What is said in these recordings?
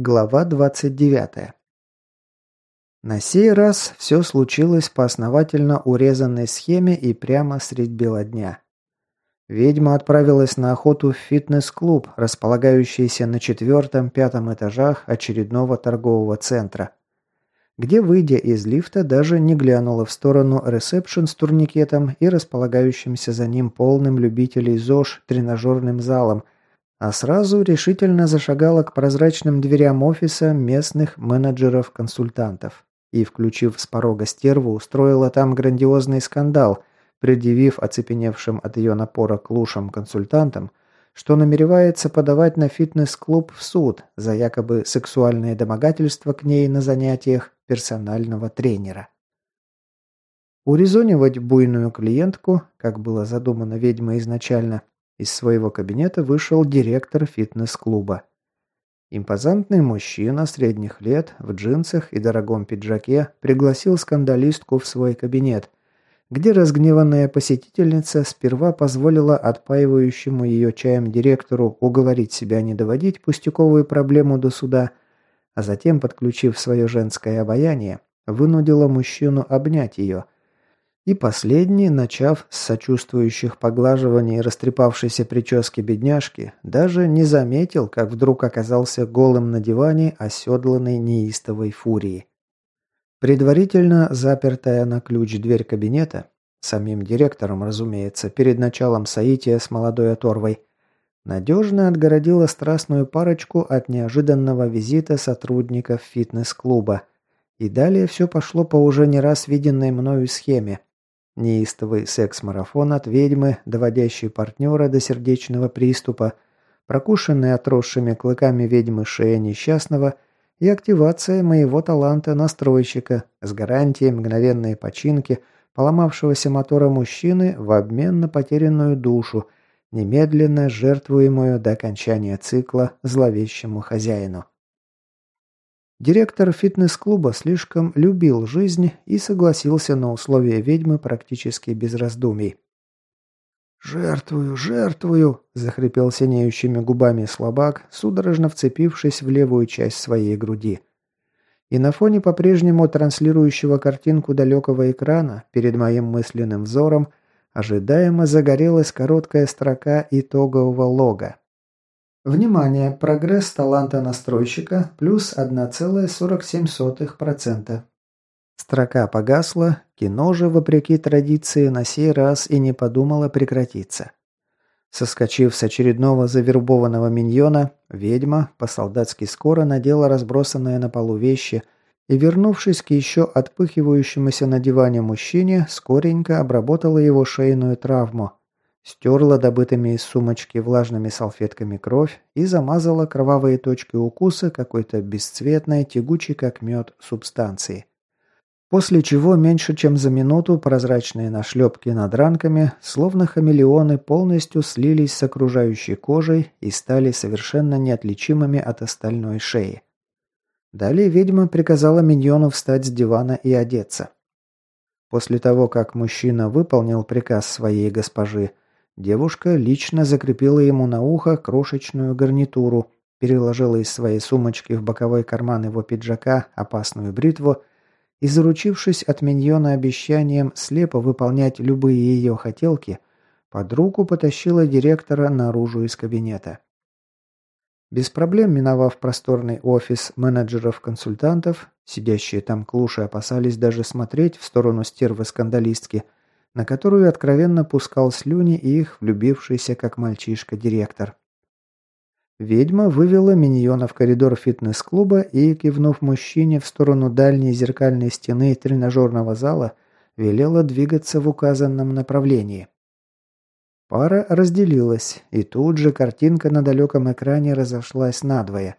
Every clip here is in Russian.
Глава 29. На сей раз все случилось по основательно урезанной схеме и прямо средь бела дня. Ведьма отправилась на охоту в фитнес-клуб, располагающийся на четвертом-пятом этажах очередного торгового центра, где, выйдя из лифта, даже не глянула в сторону ресепшн с турникетом и располагающимся за ним полным любителей ЗОЖ тренажерным залом – а сразу решительно зашагала к прозрачным дверям офиса местных менеджеров-консультантов и, включив с порога стерву, устроила там грандиозный скандал, предъявив оцепеневшим от ее напора клушам-консультантам, что намеревается подавать на фитнес-клуб в суд за якобы сексуальное домогательство к ней на занятиях персонального тренера. Урезонивать буйную клиентку, как было задумано ведьмой изначально, из своего кабинета вышел директор фитнес-клуба. Импозантный мужчина средних лет в джинсах и дорогом пиджаке пригласил скандалистку в свой кабинет, где разгневанная посетительница сперва позволила отпаивающему ее чаем директору уговорить себя не доводить пустяковую проблему до суда, а затем, подключив свое женское обаяние, вынудила мужчину обнять ее – и последний, начав с сочувствующих поглаживаний растрепавшейся прически бедняжки, даже не заметил, как вдруг оказался голым на диване, оседланной неистовой фурии. Предварительно запертая на ключ дверь кабинета, самим директором, разумеется, перед началом соития с молодой оторвой, надежно отгородила страстную парочку от неожиданного визита сотрудников фитнес-клуба. И далее все пошло по уже не раз виденной мною схеме – Неистовый секс-марафон от ведьмы, доводящий партнера до сердечного приступа, прокушенный отросшими клыками ведьмы шея несчастного и активация моего таланта настройщика с гарантией мгновенной починки поломавшегося мотора мужчины в обмен на потерянную душу, немедленно жертвуемую до окончания цикла зловещему хозяину. Директор фитнес-клуба слишком любил жизнь и согласился на условия ведьмы практически без раздумий. «Жертвую, жертвую!» – захрипел синеющими губами слабак, судорожно вцепившись в левую часть своей груди. И на фоне по-прежнему транслирующего картинку далекого экрана перед моим мысленным взором ожидаемо загорелась короткая строка итогового лога. Внимание! Прогресс таланта настройщика плюс 1,47%. Строка погасла, кино же, вопреки традиции, на сей раз и не подумала прекратиться. Соскочив с очередного завербованного миньона, ведьма по-солдатски скоро надела разбросанные на полу вещи и, вернувшись к еще отпыхивающемуся на диване мужчине, скоренько обработала его шейную травму, Стерла добытыми из сумочки влажными салфетками кровь и замазала кровавые точки укуса какой-то бесцветной, тягучей как мед субстанции. После чего меньше чем за минуту прозрачные нашлепки над ранками, словно хамелеоны, полностью слились с окружающей кожей и стали совершенно неотличимыми от остальной шеи. Далее ведьма приказала миньону встать с дивана и одеться. После того, как мужчина выполнил приказ своей госпожи, Девушка лично закрепила ему на ухо крошечную гарнитуру, переложила из своей сумочки в боковой карман его пиджака опасную бритву и, заручившись от миньона обещанием слепо выполнять любые ее хотелки, под руку потащила директора наружу из кабинета. Без проблем миновав просторный офис менеджеров-консультантов, сидящие там клуши опасались даже смотреть в сторону стервы-скандалистки – на которую откровенно пускал слюни их влюбившийся как мальчишка директор. Ведьма вывела миньона в коридор фитнес-клуба и, кивнув мужчине в сторону дальней зеркальной стены тренажерного зала, велела двигаться в указанном направлении. Пара разделилась, и тут же картинка на далеком экране разошлась надвое.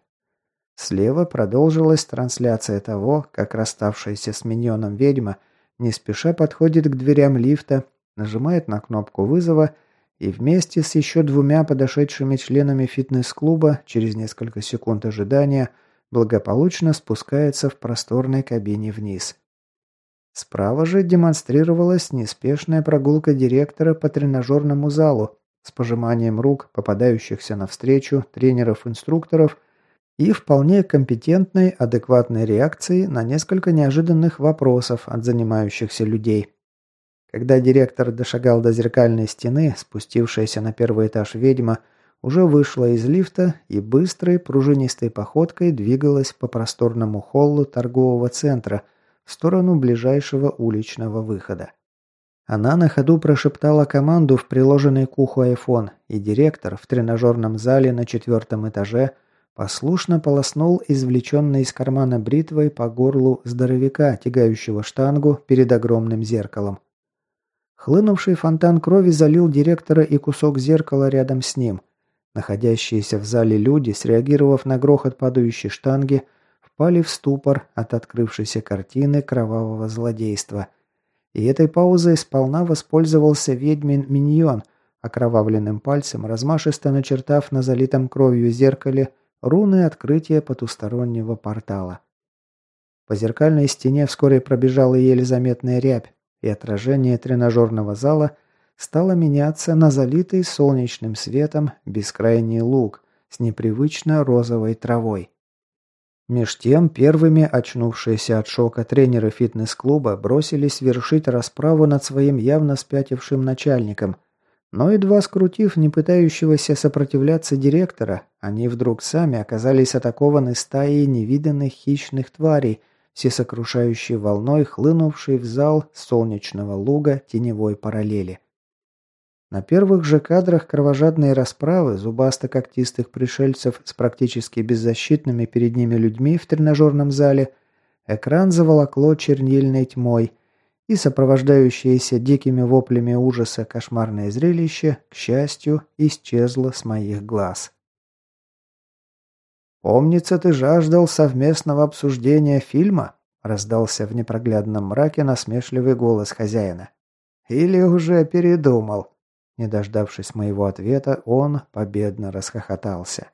Слева продолжилась трансляция того, как расставшаяся с миньоном ведьма – не спеша подходит к дверям лифта, нажимает на кнопку вызова и вместе с еще двумя подошедшими членами фитнес-клуба через несколько секунд ожидания благополучно спускается в просторной кабине вниз. Справа же демонстрировалась неспешная прогулка директора по тренажерному залу с пожиманием рук попадающихся навстречу тренеров-инструкторов и вполне компетентной, адекватной реакции на несколько неожиданных вопросов от занимающихся людей. Когда директор дошагал до зеркальной стены, спустившаяся на первый этаж ведьма уже вышла из лифта и быстрой пружинистой походкой двигалась по просторному холлу торгового центра в сторону ближайшего уличного выхода. Она на ходу прошептала команду в приложенный к уху айфон, и директор в тренажерном зале на четвертом этаже послушно полоснул извлеченной из кармана бритвой по горлу здоровяка, тягающего штангу перед огромным зеркалом. Хлынувший фонтан крови залил директора и кусок зеркала рядом с ним. Находящиеся в зале люди, среагировав на грохот падающей штанги, впали в ступор от открывшейся картины кровавого злодейства – и этой паузой сполна воспользовался ведьмин миньон, окровавленным пальцем, размашисто начертав на залитом кровью зеркале руны открытия потустороннего портала. По зеркальной стене вскоре пробежала еле заметная рябь, и отражение тренажерного зала стало меняться на залитый солнечным светом бескрайний луг с непривычно розовой травой. Меж тем, первыми очнувшиеся от шока тренеры фитнес-клуба бросились вершить расправу над своим явно спятившим начальником. Но едва скрутив не пытающегося сопротивляться директора, они вдруг сами оказались атакованы стаей невиданных хищных тварей, всесокрушающей волной, хлынувшей в зал солнечного луга теневой параллели. На первых же кадрах кровожадной расправы зубасто-когтистых пришельцев с практически беззащитными перед ними людьми в тренажерном зале экран заволокло чернильной тьмой, и сопровождающееся дикими воплями ужаса кошмарное зрелище, к счастью, исчезло с моих глаз. «Помнится, ты жаждал совместного обсуждения фильма?» – раздался в непроглядном мраке насмешливый голос хозяина. «Или уже передумал?» Не дождавшись моего ответа, он победно расхохотался.